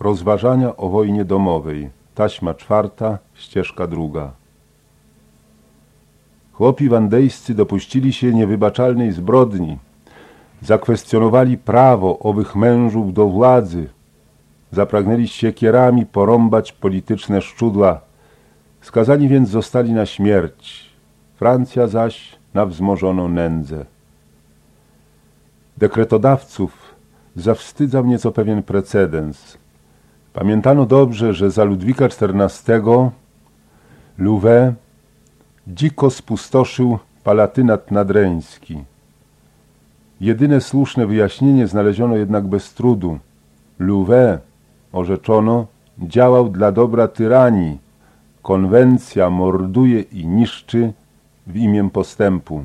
Rozważania o wojnie domowej. Taśma czwarta, ścieżka druga. Chłopi wandejscy dopuścili się niewybaczalnej zbrodni. Zakwestionowali prawo owych mężów do władzy. Zapragnęli siekierami porąbać polityczne szczudła. Skazani więc zostali na śmierć. Francja zaś na wzmożoną nędzę. Dekretodawców zawstydzał nieco pewien precedens. Pamiętano dobrze, że za Ludwika XIV Louvet dziko spustoszył palatynat nadreński. Jedyne słuszne wyjaśnienie znaleziono jednak bez trudu. Louvet, orzeczono, działał dla dobra tyranii. Konwencja morduje i niszczy w imię postępu.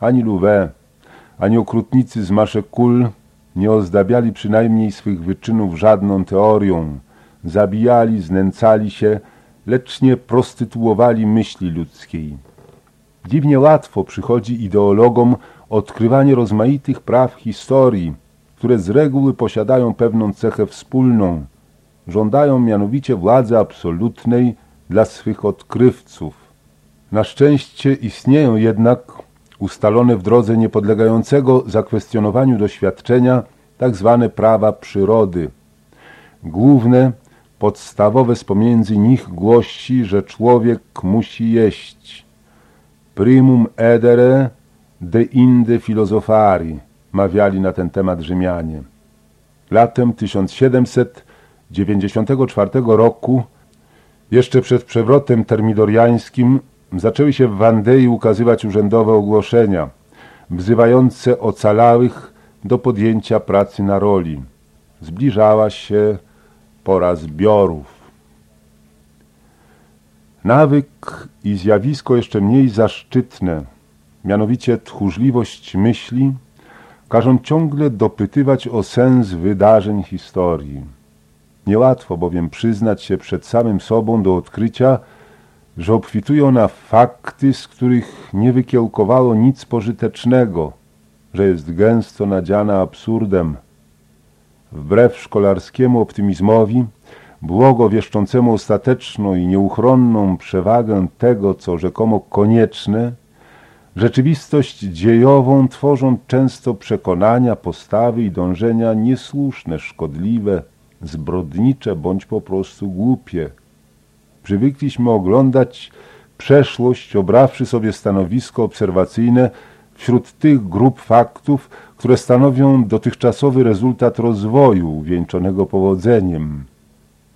Ani Louvet, ani okrutnicy z maszek kul nie ozdabiali przynajmniej swych wyczynów żadną teorią. Zabijali, znęcali się, lecz nie prostytuowali myśli ludzkiej. Dziwnie łatwo przychodzi ideologom odkrywanie rozmaitych praw historii, które z reguły posiadają pewną cechę wspólną. Żądają mianowicie władzy absolutnej dla swych odkrywców. Na szczęście istnieją jednak ustalone w drodze niepodlegającego zakwestionowaniu doświadczenia tak zwane prawa przyrody. Główne, podstawowe z pomiędzy nich głosi, że człowiek musi jeść. Primum edere de inde filozofari, mawiali na ten temat Rzymianie. Latem 1794 roku, jeszcze przed przewrotem termidoriańskim, zaczęły się w Wandei ukazywać urzędowe ogłoszenia, wzywające ocalałych do podjęcia pracy na roli. Zbliżała się pora zbiorów. Nawyk i zjawisko jeszcze mniej zaszczytne, mianowicie tchórzliwość myśli, każą ciągle dopytywać o sens wydarzeń historii. Niełatwo bowiem przyznać się przed samym sobą do odkrycia, że obfitują na fakty, z których nie wykiełkowało nic pożytecznego, że jest gęsto nadziana absurdem. Wbrew szkolarskiemu optymizmowi, błogo wieszczącemu ostateczną i nieuchronną przewagę tego, co rzekomo konieczne, rzeczywistość dziejową tworzą często przekonania, postawy i dążenia niesłuszne, szkodliwe, zbrodnicze bądź po prostu głupie. Przywykliśmy oglądać przeszłość, obrawszy sobie stanowisko obserwacyjne wśród tych grup faktów, które stanowią dotychczasowy rezultat rozwoju wieńczonego powodzeniem.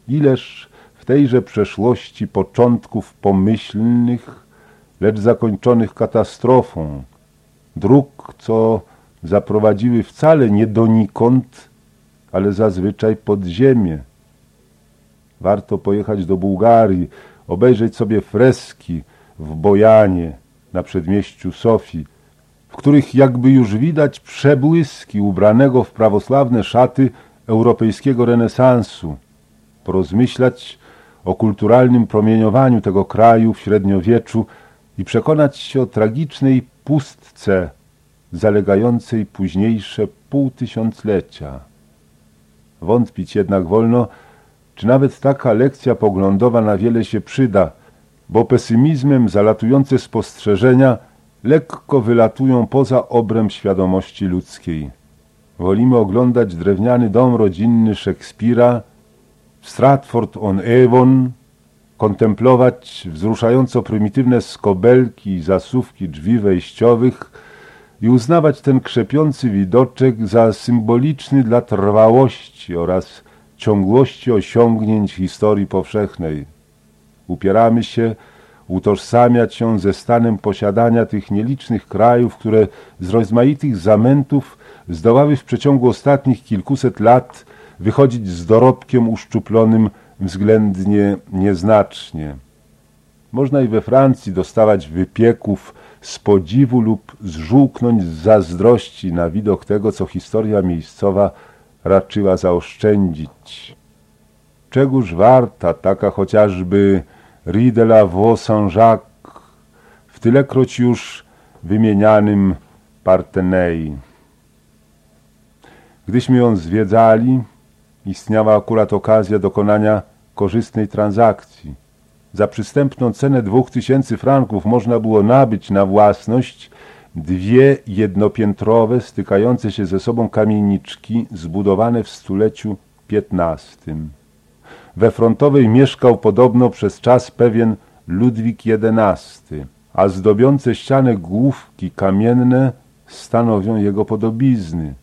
Ileż w tejże przeszłości początków pomyślnych, lecz zakończonych katastrofą, dróg, co zaprowadziły wcale nie donikąd, ale zazwyczaj pod ziemię. Warto pojechać do Bułgarii, obejrzeć sobie freski w Bojanie na przedmieściu Sofii, w których jakby już widać przebłyski ubranego w prawosławne szaty europejskiego renesansu, porozmyślać o kulturalnym promieniowaniu tego kraju w średniowieczu i przekonać się o tragicznej pustce zalegającej późniejsze półtysiąclecia. Wątpić jednak wolno, czy nawet taka lekcja poglądowa na wiele się przyda, bo pesymizmem zalatujące spostrzeżenia lekko wylatują poza obręb świadomości ludzkiej. Wolimy oglądać drewniany dom rodzinny Szekspira w Stratford-on-Avon, kontemplować wzruszająco prymitywne skobelki i zasówki drzwi wejściowych i uznawać ten krzepiący widoczek za symboliczny dla trwałości oraz ciągłości osiągnięć historii powszechnej. Upieramy się utożsamiać się ze stanem posiadania tych nielicznych krajów, które z rozmaitych zamętów zdołały w przeciągu ostatnich kilkuset lat wychodzić z dorobkiem uszczuplonym względnie nieznacznie. Można i we Francji dostawać wypieków z podziwu lub zżółknąć z zazdrości na widok tego, co historia miejscowa raczyła zaoszczędzić. Czegóż warta taka chociażby Rue de la Vaux Saint-Jacques w tylekroć już wymienianym Partenay. Gdyśmy ją zwiedzali, istniała akurat okazja dokonania korzystnej transakcji. Za przystępną cenę dwóch tysięcy franków można było nabyć na własność dwie jednopiętrowe, stykające się ze sobą kamieniczki zbudowane w stuleciu XV. We Frontowej mieszkał podobno przez czas pewien Ludwik XI, a zdobiące ścianę główki kamienne stanowią jego podobizny.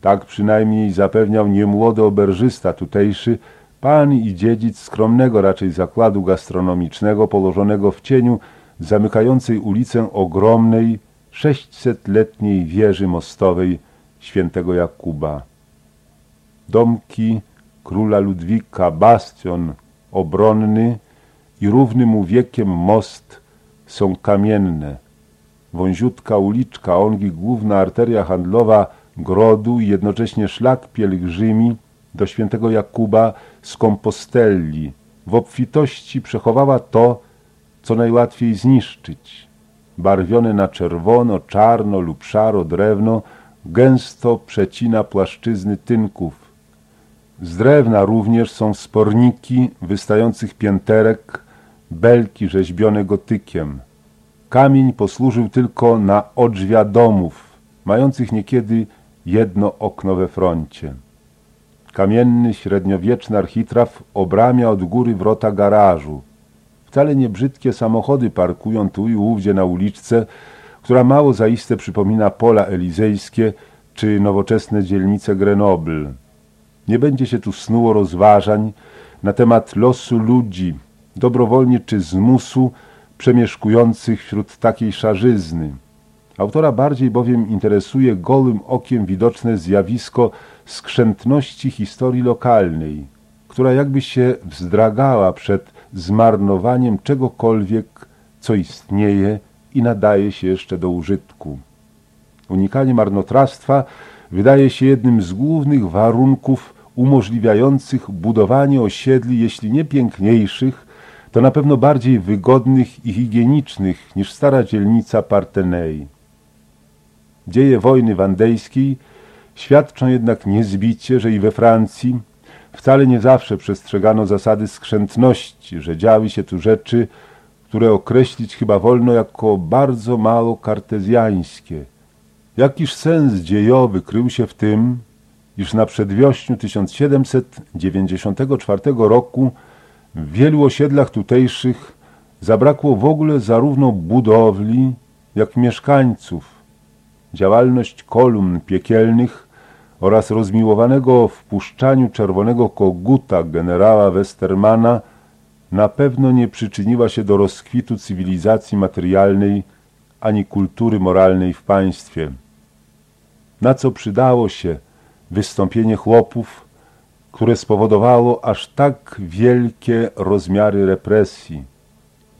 Tak przynajmniej zapewniał niemłody oberżysta tutejszy, pan i dziedzic skromnego raczej zakładu gastronomicznego położonego w cieniu zamykającej ulicę ogromnej, sześćsetletniej wieży mostowej świętego Jakuba. Domki króla Ludwika, bastion obronny i równy mu wiekiem most są kamienne. Wąziutka uliczka, ongi główna arteria handlowa grodu i jednocześnie szlak pielgrzymi do świętego Jakuba z Kompostelli w obfitości przechowała to, co najłatwiej zniszczyć. Barwione na czerwono, czarno lub szaro drewno gęsto przecina płaszczyzny tynków. Z drewna również są sporniki wystających pięterek, belki rzeźbione gotykiem. Kamień posłużył tylko na odrzwia domów, mających niekiedy jedno okno we froncie. Kamienny, średniowieczny architraw obramia od góry wrota garażu. Wcale nie brzydkie samochody parkują tu i ówdzie na uliczce, która mało zaiste przypomina pola elizejskie czy nowoczesne dzielnice Grenoble. Nie będzie się tu snuło rozważań na temat losu ludzi, dobrowolnie czy z musu, przemieszkujących wśród takiej szarzyzny. Autora bardziej bowiem interesuje gołym okiem widoczne zjawisko skrzętności historii lokalnej, która jakby się wzdragała przed zmarnowaniem czegokolwiek, co istnieje i nadaje się jeszcze do użytku. Unikanie marnotrawstwa wydaje się jednym z głównych warunków umożliwiających budowanie osiedli, jeśli nie piękniejszych, to na pewno bardziej wygodnych i higienicznych niż stara dzielnica Partenei. Dzieje wojny wandejskiej świadczą jednak niezbicie, że i we Francji wcale nie zawsze przestrzegano zasady skrzętności, że działy się tu rzeczy, które określić chyba wolno jako bardzo mało kartezjańskie. Jakiż sens dziejowy krył się w tym, iż na przedwiośniu 1794 roku w wielu osiedlach tutejszych zabrakło w ogóle zarówno budowli, jak mieszkańców. Działalność kolumn piekielnych oraz rozmiłowanego wpuszczaniu czerwonego koguta generała Westermana na pewno nie przyczyniła się do rozkwitu cywilizacji materialnej ani kultury moralnej w państwie. Na co przydało się wystąpienie chłopów, które spowodowało aż tak wielkie rozmiary represji.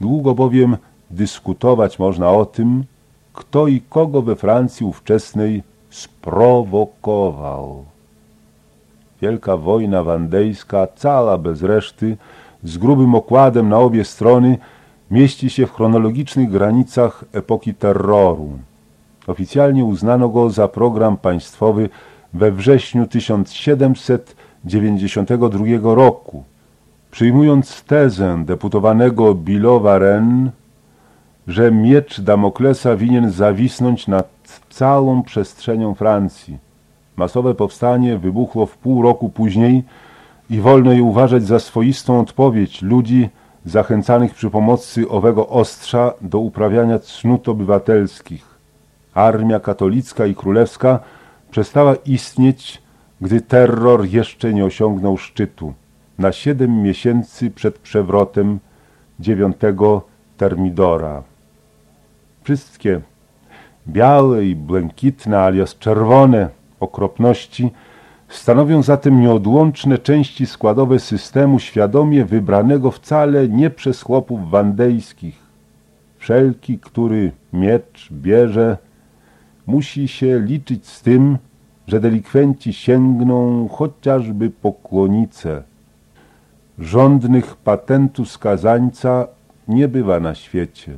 Długo bowiem dyskutować można o tym, kto i kogo we Francji ówczesnej sprowokował. Wielka wojna wandejska, cała bez reszty, z grubym okładem na obie strony, mieści się w chronologicznych granicach epoki terroru. Oficjalnie uznano go za program państwowy we wrześniu 1792 roku, przyjmując tezę deputowanego Bilowa Rennes, że miecz Damoklesa winien zawisnąć nad całą przestrzenią Francji. Masowe powstanie wybuchło w pół roku później i wolno je uważać za swoistą odpowiedź ludzi zachęcanych przy pomocy owego ostrza do uprawiania cnót obywatelskich. Armia katolicka i królewska przestała istnieć, gdy terror jeszcze nie osiągnął szczytu. Na siedem miesięcy przed przewrotem dziewiątego Termidora. Wszystkie białe i błękitne alias czerwone okropności stanowią zatem nieodłączne części składowe systemu świadomie wybranego wcale nie przez chłopów wandejskich. Wszelki, który miecz bierze, musi się liczyć z tym, że delikwenci sięgną chociażby po kłonicę. Rządnych patentu skazańca nie bywa na świecie.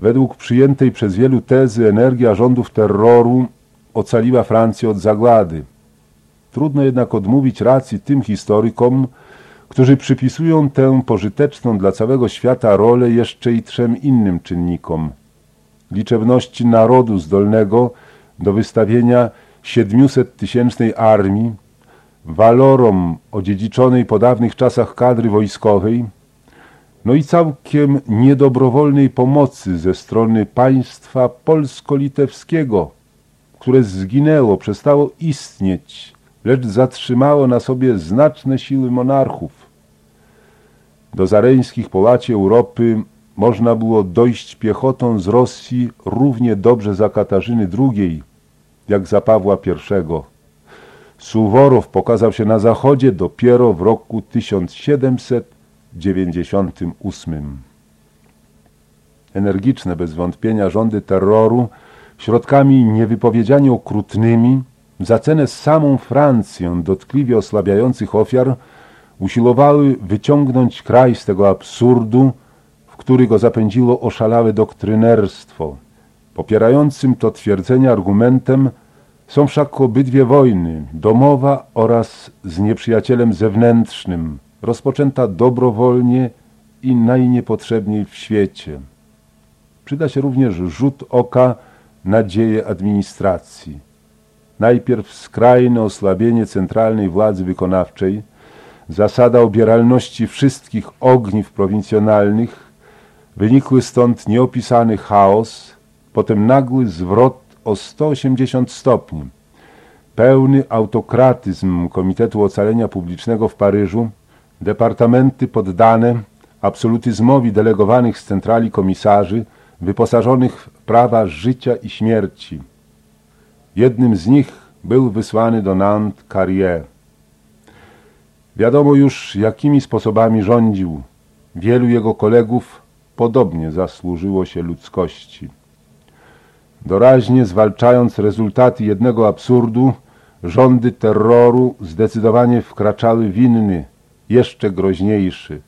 Według przyjętej przez wielu tezy energia rządów terroru ocaliła Francję od zagłady. Trudno jednak odmówić racji tym historykom, którzy przypisują tę pożyteczną dla całego świata rolę jeszcze i trzem innym czynnikom. Liczebności narodu zdolnego do wystawienia 700-tysięcznej armii, walorom odziedziczonej po dawnych czasach kadry wojskowej, no i całkiem niedobrowolnej pomocy ze strony państwa polsko-litewskiego, które zginęło, przestało istnieć, lecz zatrzymało na sobie znaczne siły monarchów. Do zareńskich połaci Europy można było dojść piechotą z Rosji równie dobrze za Katarzyny II, jak za Pawła I. Suworow pokazał się na zachodzie dopiero w roku 1798. Energiczne bez wątpienia rządy terroru środkami niewypowiedzianie okrutnymi za cenę samą Francję dotkliwie osłabiających ofiar usiłowały wyciągnąć kraj z tego absurdu, w który go zapędziło oszalałe doktrynerstwo. Popierającym to twierdzenie argumentem są wszak obydwie wojny, domowa oraz z nieprzyjacielem zewnętrznym, rozpoczęta dobrowolnie i najniepotrzebniej w świecie. Przyda się również rzut oka na dzieje administracji. Najpierw skrajne osłabienie centralnej władzy wykonawczej, zasada obieralności wszystkich ogniw prowincjonalnych, wynikły stąd nieopisany chaos, potem nagły zwrot o 180 stopni. Pełny autokratyzm Komitetu Ocalenia Publicznego w Paryżu, departamenty poddane absolutyzmowi delegowanych z centrali komisarzy, wyposażonych w prawa życia i śmierci. Jednym z nich był wysłany do Nantes Carrier. Wiadomo już, jakimi sposobami rządził. Wielu jego kolegów podobnie zasłużyło się ludzkości. Doraźnie zwalczając rezultaty jednego absurdu, rządy terroru zdecydowanie wkraczały w inny, jeszcze groźniejszy.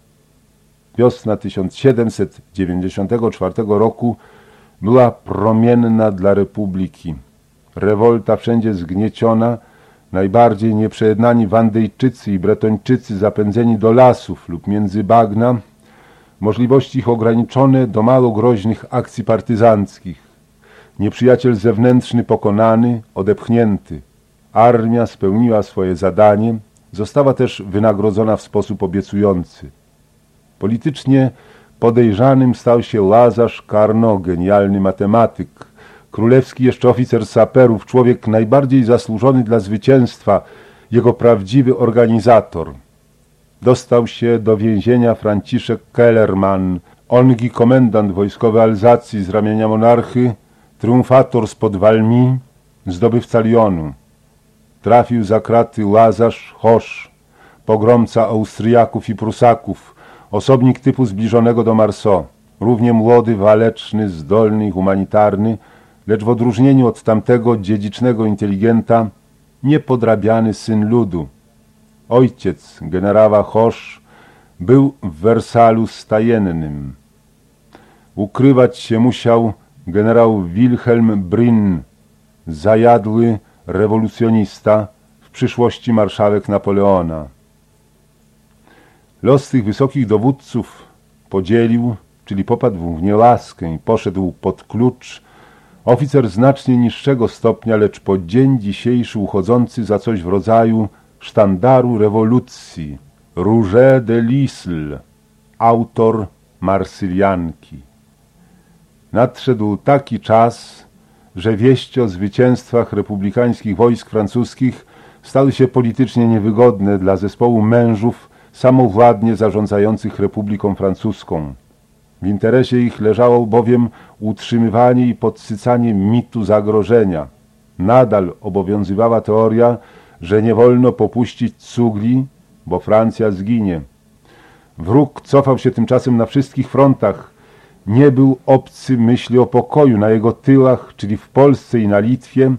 Wiosna 1794 roku była promienna dla Republiki. Rewolta wszędzie zgnieciona, najbardziej nieprzejednani Wandejczycy i Bretończycy zapędzeni do lasów lub między bagna, możliwości ich ograniczone do mało groźnych akcji partyzanckich. Nieprzyjaciel zewnętrzny pokonany, odepchnięty. Armia spełniła swoje zadanie, została też wynagrodzona w sposób obiecujący. Politycznie podejrzanym stał się Lazarz Karno, genialny matematyk, królewski jeszcze oficer saperów, człowiek najbardziej zasłużony dla zwycięstwa, jego prawdziwy organizator. Dostał się do więzienia Franciszek Kellerman, ongi komendant wojskowy Alzacji z ramienia monarchy, triumfator spod Walmi, zdobywca Lyonu. Trafił za kraty Łazarz Hosz, pogromca Austriaków i Prusaków, osobnik typu zbliżonego do Marceau, równie młody, waleczny, zdolny i humanitarny, lecz w odróżnieniu od tamtego dziedzicznego inteligenta niepodrabiany syn ludu. Ojciec generała Hosz był w Wersalu stajennym. Ukrywać się musiał generał Wilhelm Brinn, zajadły rewolucjonista, w przyszłości marszałek Napoleona. Los tych wysokich dowódców podzielił, czyli popadł w nielaskę i poszedł pod klucz oficer znacznie niższego stopnia, lecz po dzień dzisiejszy uchodzący za coś w rodzaju sztandaru rewolucji, Rouget de Lisle, autor Marsylianki. Nadszedł taki czas, że wieści o zwycięstwach republikańskich wojsk francuskich stały się politycznie niewygodne dla zespołu mężów samowładnie zarządzających Republiką Francuską. W interesie ich leżało bowiem utrzymywanie i podsycanie mitu zagrożenia. Nadal obowiązywała teoria, że nie wolno popuścić cugli, bo Francja zginie. Wróg cofał się tymczasem na wszystkich frontach, nie był obcy myśli o pokoju. Na jego tyłach, czyli w Polsce i na Litwie,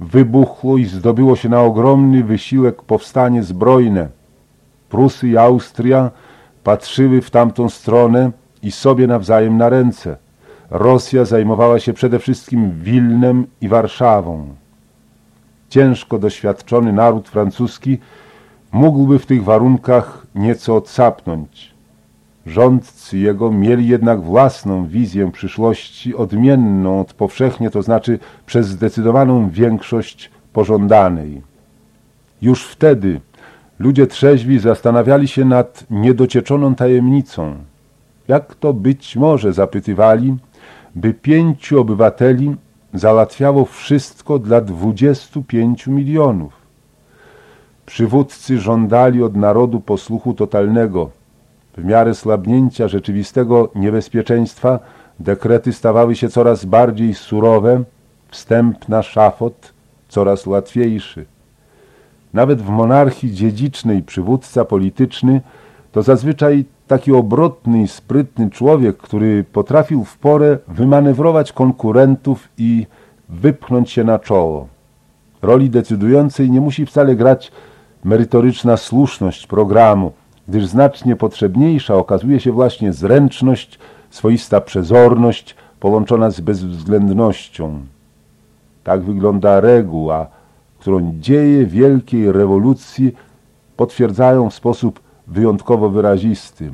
wybuchło i zdobyło się na ogromny wysiłek powstanie zbrojne. Prusy i Austria patrzyły w tamtą stronę i sobie nawzajem na ręce. Rosja zajmowała się przede wszystkim Wilnem i Warszawą. ciężko doświadczony naród francuski mógłby w tych warunkach nieco odsapnąć. Rządcy jego mieli jednak własną wizję przyszłości, odmienną od powszechnie, to znaczy przez zdecydowaną większość pożądanej. Już wtedy ludzie trzeźwi zastanawiali się nad niedocieczoną tajemnicą. Jak to być może, zapytywali, by pięciu obywateli załatwiało wszystko dla dwudziestu pięciu milionów. Przywódcy żądali od narodu posłuchu totalnego. W miarę słabnięcia rzeczywistego niebezpieczeństwa dekrety stawały się coraz bardziej surowe, wstęp na szafot coraz łatwiejszy. Nawet w monarchii dziedzicznej przywódca polityczny to zazwyczaj taki obrotny i sprytny człowiek, który potrafił w porę wymanewrować konkurentów i wypchnąć się na czoło. Roli decydującej nie musi wcale grać merytoryczna słuszność programu, gdyż znacznie potrzebniejsza okazuje się właśnie zręczność, swoista przezorność połączona z bezwzględnością. Tak wygląda reguła, którą dzieje wielkiej rewolucji potwierdzają w sposób wyjątkowo wyrazisty.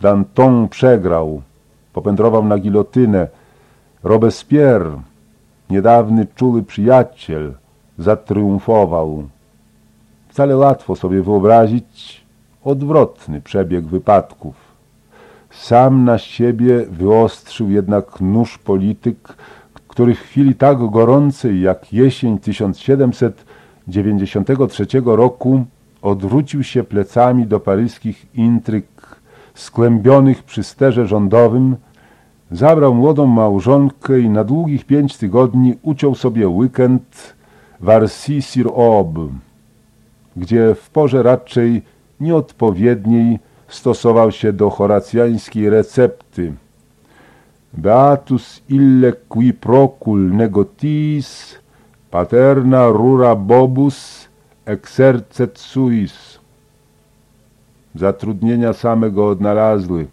Danton przegrał, popędrował na gilotynę. Robespierre, niedawny czuły przyjaciel, zatriumfował. Wcale łatwo sobie wyobrazić odwrotny przebieg wypadków. Sam na siebie wyostrzył jednak nóż polityk, który w chwili tak gorącej jak jesień 1793 roku odwrócił się plecami do paryskich intryg skłębionych przy sterze rządowym, zabrał młodą małżonkę i na długich pięć tygodni uciął sobie weekend w Arcy-sur-Aube, gdzie w porze raczej nieodpowiedniej stosował się do horacjańskiej recepty. Beatus ille qui procul negotis paterna rura bobus exercet suis. Zatrudnienia same go odnalazły.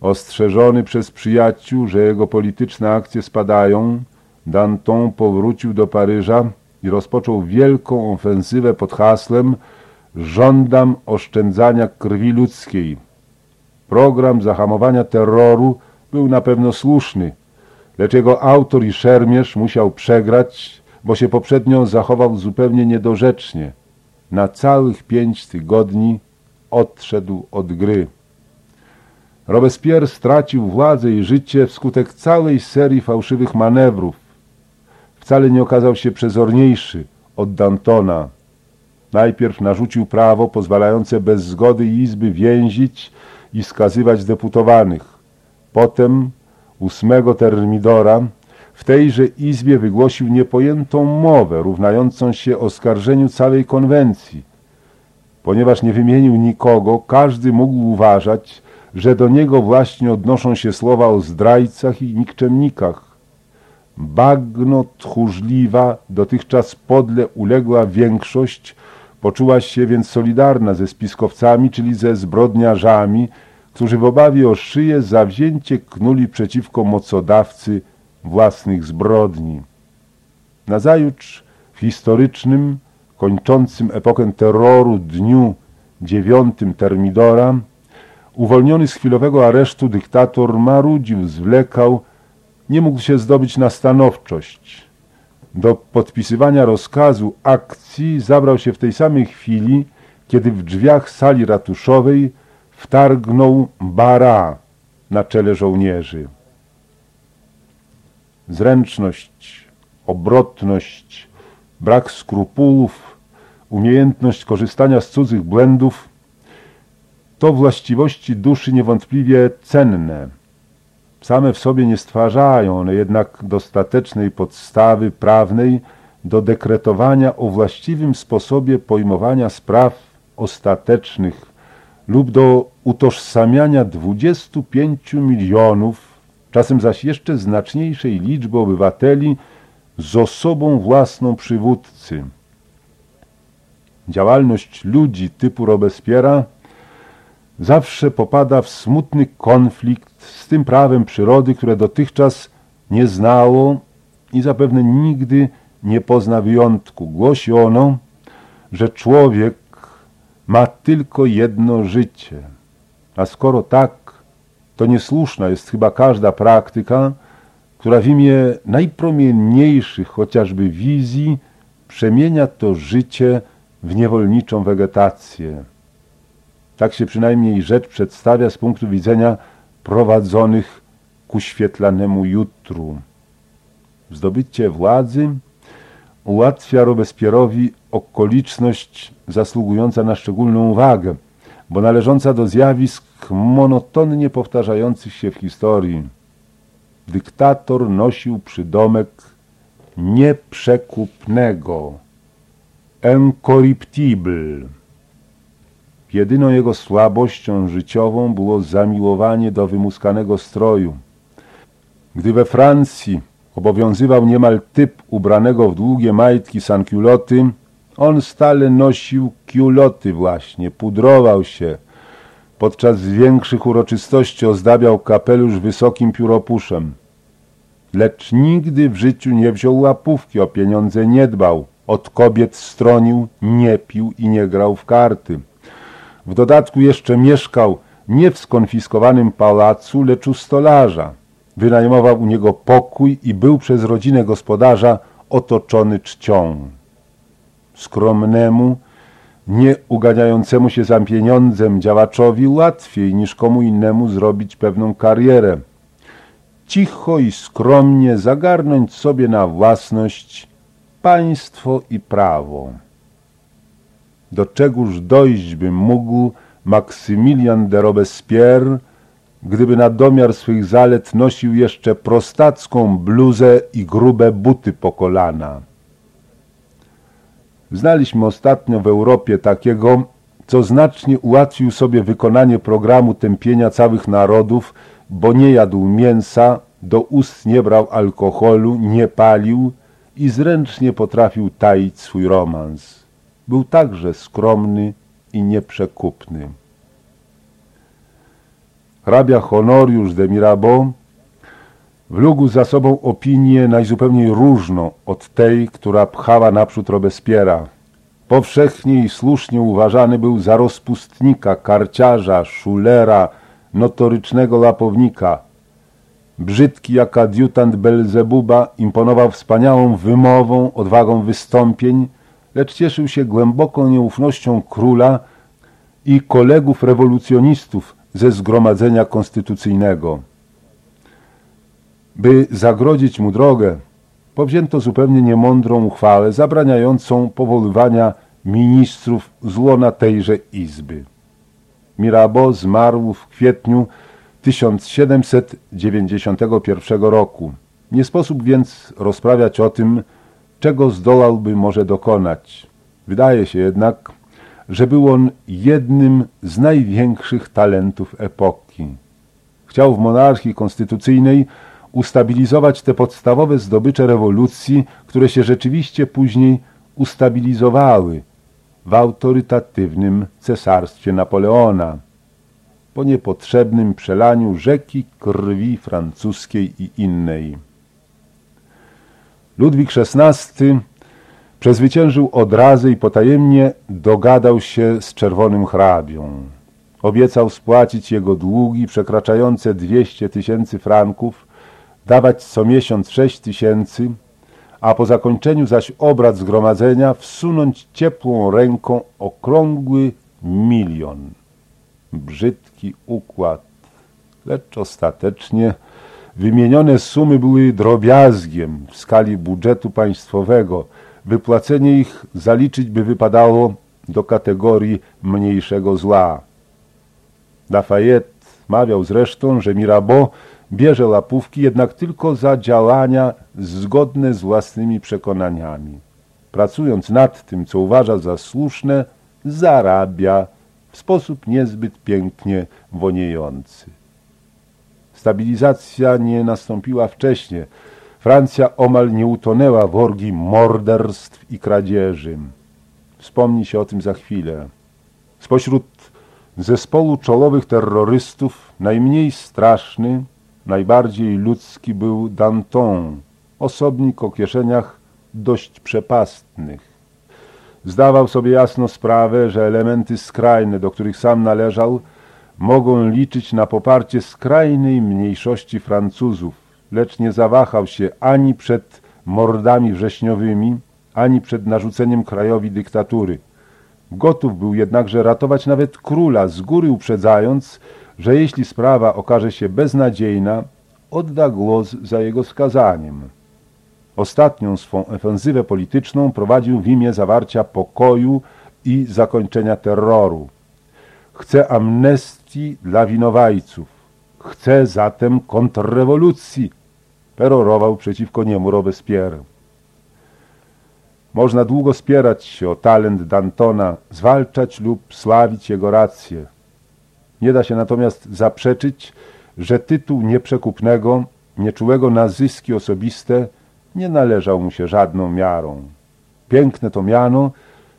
Ostrzeżony przez przyjaciół, że jego polityczne akcje spadają, Danton powrócił do Paryża i rozpoczął wielką ofensywę pod hasłem Żądam oszczędzania krwi ludzkiej. Program zahamowania terroru był na pewno słuszny, lecz jego autor i szermierz musiał przegrać, bo się poprzednio zachował zupełnie niedorzecznie. Na całych pięć tygodni odszedł od gry. Robespierre stracił władzę i życie wskutek całej serii fałszywych manewrów. Wcale nie okazał się przezorniejszy od Dantona. Najpierw narzucił prawo pozwalające bez zgody Izby więzić i skazywać deputowanych. Potem, ósmego termidora, w tejże Izbie wygłosił niepojętą mowę równającą się oskarżeniu całej konwencji. Ponieważ nie wymienił nikogo, każdy mógł uważać, że do niego właśnie odnoszą się słowa o zdrajcach i nikczemnikach. Bagno tchórzliwa, dotychczas podle uległa większość, poczuła się więc solidarna ze spiskowcami, czyli ze zbrodniarzami, którzy w obawie o szyję zawzięcie knuli przeciwko mocodawcy własnych zbrodni. Nazajutrz w historycznym, kończącym epokę terroru dniu dziewiątym Termidora, uwolniony z chwilowego aresztu dyktator marudził, zwlekał, nie mógł się zdobyć na stanowczość. Do podpisywania rozkazu akcji zabrał się w tej samej chwili, kiedy w drzwiach sali ratuszowej wtargnął Bara na czele żołnierzy. Zręczność, obrotność, brak skrupułów, umiejętność korzystania z cudzych błędów to właściwości duszy niewątpliwie cenne. Same w sobie nie stwarzają one jednak dostatecznej podstawy prawnej do dekretowania o właściwym sposobie pojmowania spraw ostatecznych lub do utożsamiania 25 milionów, czasem zaś jeszcze znaczniejszej liczby obywateli z osobą własną przywódcy. Działalność ludzi typu Robespiera zawsze popada w smutny konflikt z tym prawem przyrody, które dotychczas nie znało i zapewne nigdy nie pozna wyjątku. Głosi ono, że człowiek ma tylko jedno życie. A skoro tak, to niesłuszna jest chyba każda praktyka, która w imię najpromienniejszych chociażby wizji przemienia to życie w niewolniczą wegetację. Tak się przynajmniej rzecz przedstawia z punktu widzenia prowadzonych ku świetlanemu jutru. Zdobycie władzy ułatwia Robespierowi okoliczność zasługująca na szczególną uwagę, bo należąca do zjawisk monotonnie powtarzających się w historii. Dyktator nosił przydomek nieprzekupnego, incorruptible. Jedyną jego słabością życiową było zamiłowanie do wymuskanego stroju. Gdy we Francji obowiązywał niemal typ ubranego w długie majtki sanculoty, on stale nosił kiuloty właśnie, pudrował się. Podczas większych uroczystości ozdabiał kapelusz wysokim pióropuszem. Lecz nigdy w życiu nie wziął łapówki, o pieniądze nie dbał. Od kobiet stronił, nie pił i nie grał w karty. W dodatku jeszcze mieszkał nie w skonfiskowanym pałacu, lecz u stolarza. Wynajmował u niego pokój i był przez rodzinę gospodarza otoczony czcią. Skromnemu, nie uganiającemu się za pieniądzem działaczowi łatwiej niż komu innemu zrobić pewną karierę. Cicho i skromnie zagarnąć sobie na własność państwo i prawo. Do czegóż dojść by mógł Maksymilian de Robespierre, gdyby na domiar swych zalet nosił jeszcze prostacką bluzę i grube buty po kolana. Znaliśmy ostatnio w Europie takiego, co znacznie ułatwił sobie wykonanie programu tępienia całych narodów, bo nie jadł mięsa, do ust nie brał alkoholu, nie palił i zręcznie potrafił taić swój romans. Był także skromny i nieprzekupny. Hrabia Honoriusz de Mirabeau wlógł za sobą opinię najzupełniej różną od tej, która pchała naprzód Robespiera. Powszechnie i słusznie uważany był za rozpustnika, karciarza, szulera, notorycznego lapownika. Brzydki jak adiutant Belzebuba imponował wspaniałą wymową, odwagą wystąpień, lecz cieszył się głęboką nieufnością króla i kolegów rewolucjonistów ze Zgromadzenia Konstytucyjnego. By zagrodzić mu drogę, powzięto zupełnie niemądrą uchwałę zabraniającą powoływania ministrów z łona tejże izby. Mirabeau zmarł w kwietniu 1791 roku. Nie sposób więc rozprawiać o tym, czego zdołałby może dokonać. Wydaje się jednak, że był on jednym z największych talentów epoki. Chciał w monarchii konstytucyjnej ustabilizować te podstawowe zdobycze rewolucji, które się rzeczywiście później ustabilizowały w autorytatywnym cesarstwie Napoleona po niepotrzebnym przelaniu rzeki krwi francuskiej i innej. Ludwik XVI przezwyciężył odrazę i potajemnie dogadał się z czerwonym hrabią. Obiecał spłacić jego długi przekraczające 200 tysięcy franków, dawać co miesiąc 6 tysięcy, a po zakończeniu zaś obrad zgromadzenia wsunąć ciepłą ręką okrągły milion. Brzydki układ, lecz ostatecznie Wymienione sumy były drobiazgiem w skali budżetu państwowego. Wypłacenie ich zaliczyć by wypadało do kategorii mniejszego zła. Lafayette mawiał zresztą, że Mirabeau bierze łapówki jednak tylko za działania zgodne z własnymi przekonaniami. Pracując nad tym, co uważa za słuszne, zarabia w sposób niezbyt pięknie woniejący. Stabilizacja nie nastąpiła wcześniej. Francja omal nie utonęła w orgii morderstw i kradzieży. Wspomni się o tym za chwilę. Spośród zespołu czołowych terrorystów najmniej straszny, najbardziej ludzki był Danton, osobnik o kieszeniach dość przepastnych. Zdawał sobie jasno sprawę, że elementy skrajne, do których sam należał, mogą liczyć na poparcie skrajnej mniejszości Francuzów, lecz nie zawahał się ani przed mordami wrześniowymi, ani przed narzuceniem krajowi dyktatury. Gotów był jednakże ratować nawet króla, z góry uprzedzając, że jeśli sprawa okaże się beznadziejna, odda głos za jego skazaniem. Ostatnią swą ofensywę polityczną prowadził w imię zawarcia pokoju i zakończenia terroru. Chce amnestii dla winowajców. Chce zatem kontrrewolucji. Perorował przeciwko niemu Robespierre. Można długo spierać się o talent Dantona, zwalczać lub sławić jego rację. Nie da się natomiast zaprzeczyć, że tytuł nieprzekupnego, nieczułego na zyski osobiste nie należał mu się żadną miarą. Piękne to miano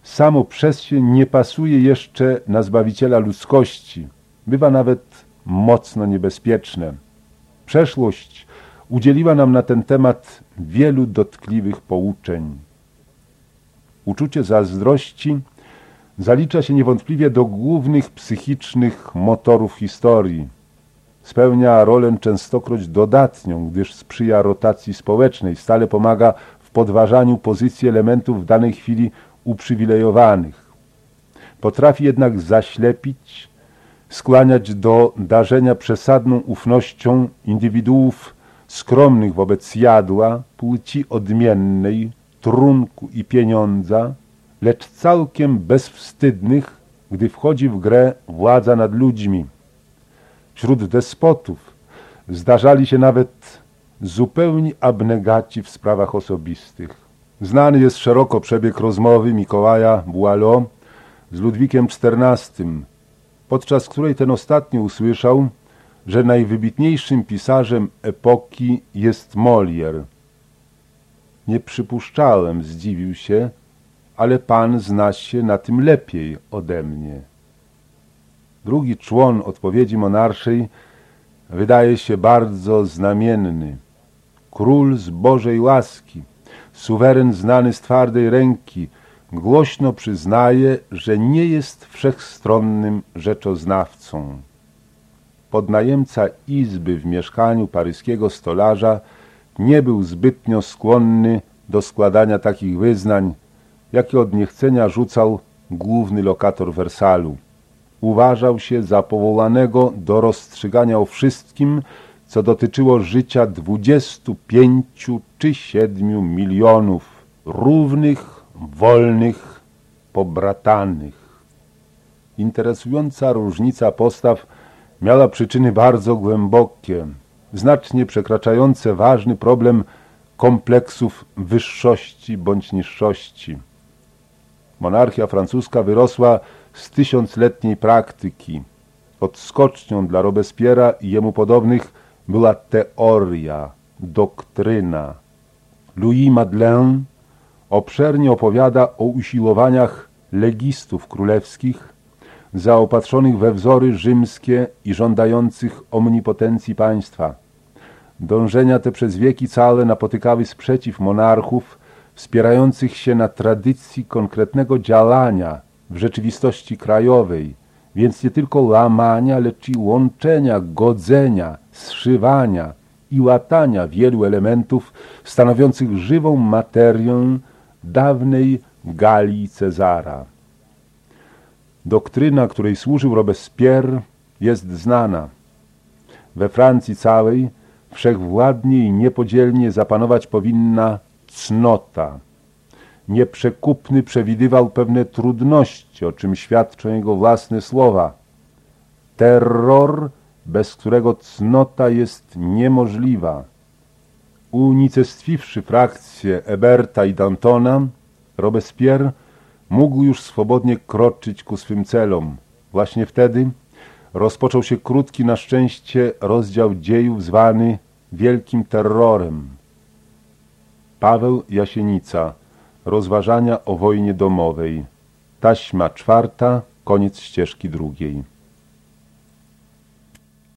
samo przez się nie pasuje jeszcze na Zbawiciela ludzkości. Bywa nawet mocno niebezpieczne. Przeszłość udzieliła nam na ten temat wielu dotkliwych pouczeń. Uczucie zazdrości zalicza się niewątpliwie do głównych psychicznych motorów historii. Spełnia rolę częstokroć dodatnią, gdyż sprzyja rotacji społecznej, stale pomaga w podważaniu pozycji elementów w danej chwili uprzywilejowanych. Potrafi jednak zaślepić, skłaniać do darzenia przesadną ufnością indywiduów skromnych wobec jadła, płci odmiennej, trunku i pieniądza, lecz całkiem bezwstydnych, gdy wchodzi w grę władza nad ludźmi. Wśród despotów zdarzali się nawet zupełni abnegaci w sprawach osobistych. Znany jest szeroko przebieg rozmowy Mikołaja Boileau z Ludwikiem XIV, podczas której ten ostatni usłyszał, że najwybitniejszym pisarzem epoki jest Molière. Nie przypuszczałem, zdziwił się, ale pan zna się na tym lepiej ode mnie. Drugi człon odpowiedzi monarszej wydaje się bardzo znamienny. Król z Bożej łaski, suweren znany z twardej ręki, głośno przyznaje, że nie jest wszechstronnym rzeczoznawcą. Podnajemca izby w mieszkaniu paryskiego stolarza nie był zbytnio skłonny do składania takich wyznań, jakie od niechcenia rzucał główny lokator Wersalu. Uważał się za powołanego do rozstrzygania o wszystkim, co dotyczyło życia dwudziestu pięciu czy siedmiu milionów równych, wolnych, pobratanych. Interesująca różnica postaw miała przyczyny bardzo głębokie, znacznie przekraczające ważny problem kompleksów wyższości bądź niższości. Monarchia francuska wyrosła z tysiącletniej praktyki. Odskocznią dla Robespiera i jemu podobnych była teoria, doktryna. Louis Madeleine obszernie opowiada o usiłowaniach legistów królewskich zaopatrzonych we wzory rzymskie i żądających omnipotencji państwa. Dążenia te przez wieki całe napotykały sprzeciw monarchów wspierających się na tradycji konkretnego działania w rzeczywistości krajowej, więc nie tylko łamania, lecz i łączenia, godzenia, zszywania i łatania wielu elementów stanowiących żywą materię dawnej Galii Cezara. Doktryna, której służył Robespierre, jest znana. We Francji całej wszechwładnie i niepodzielnie zapanować powinna cnota. Nieprzekupny przewidywał pewne trudności, o czym świadczą jego własne słowa. Terror, bez którego cnota jest niemożliwa. Unicestwiwszy frakcje Eberta i Dantona, Robespierre mógł już swobodnie kroczyć ku swym celom. Właśnie wtedy rozpoczął się krótki na szczęście rozdział dziejów zwany Wielkim Terrorem. Paweł Jasienica Rozważania o wojnie domowej Taśma czwarta, koniec ścieżki drugiej